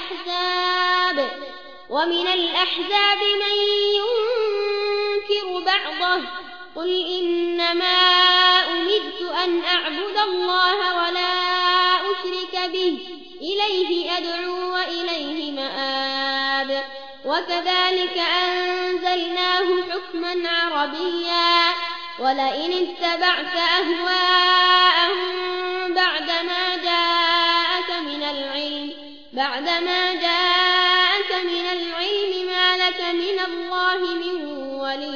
الأحزاب. ومن الأحزاب من ينكر بعضه. قل إنما أمدت أن أعبد الله ولا أشرك به. إليه أدعو وإليه مآب. وكذلك أنزلناه حكما عربيا. ولئن اتبعت أهواءهم بعدما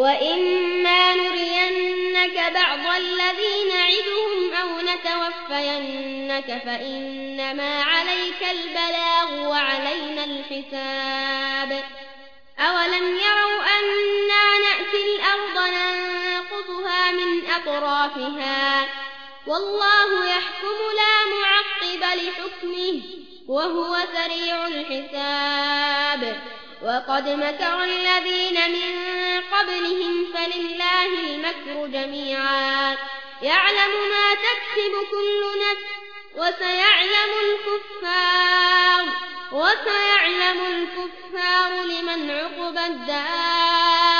وإما نرينك بعض الذين نعدهم أو نتوفينك فإنما عليك البلاغ وعلينا الحساب أولم يروا أنا نأتي الأرض ننقضها من أطرافها والله يحكم لا معقب لحكمه وهو سريع الحساب وقد مكر الذين من قبلهم فلله المكر جميعا. يعلم ما تكسب كل نفس وسيعلم الكفار وسيعلم الكفار لمن عقب الدار.